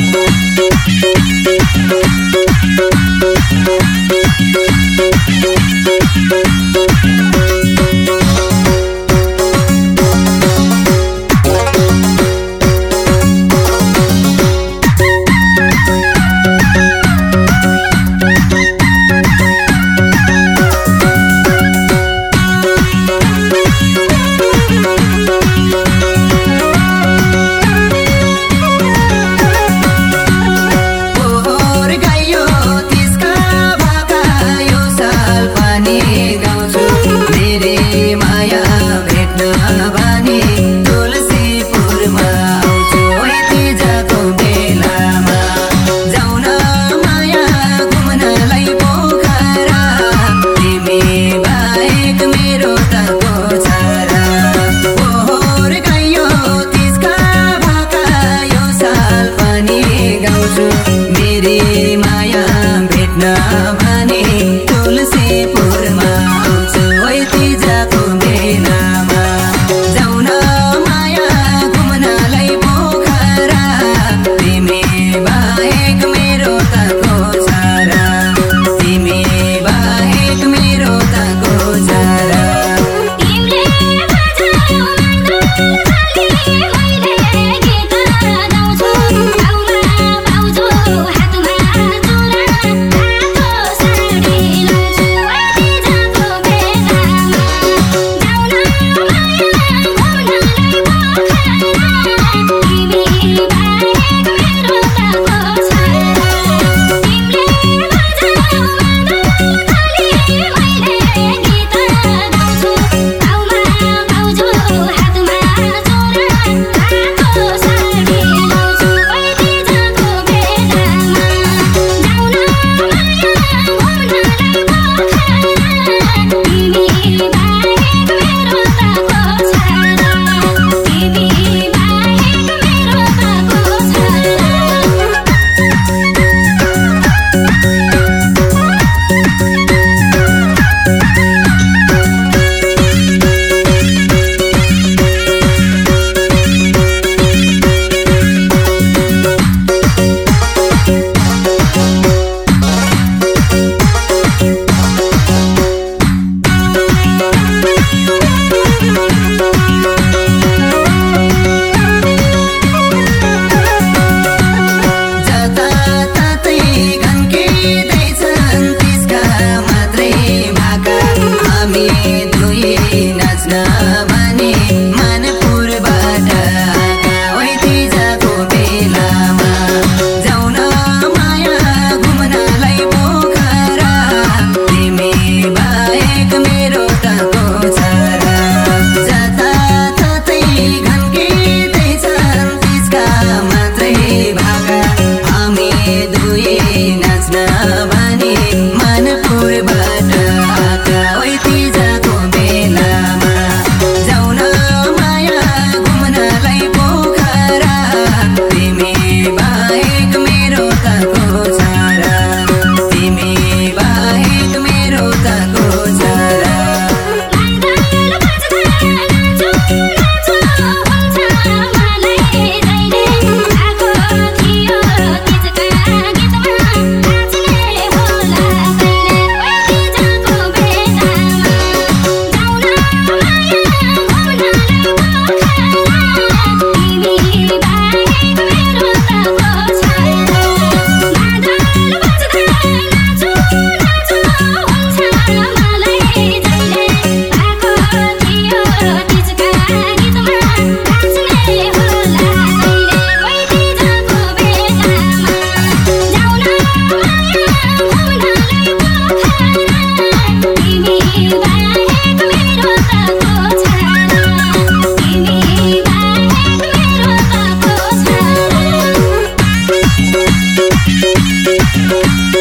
Thank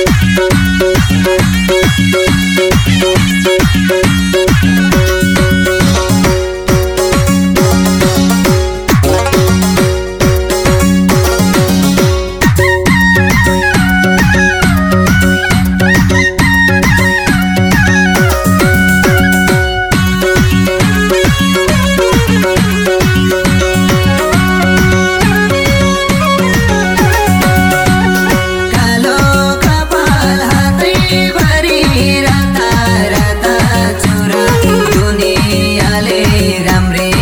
Thank you. राम्रै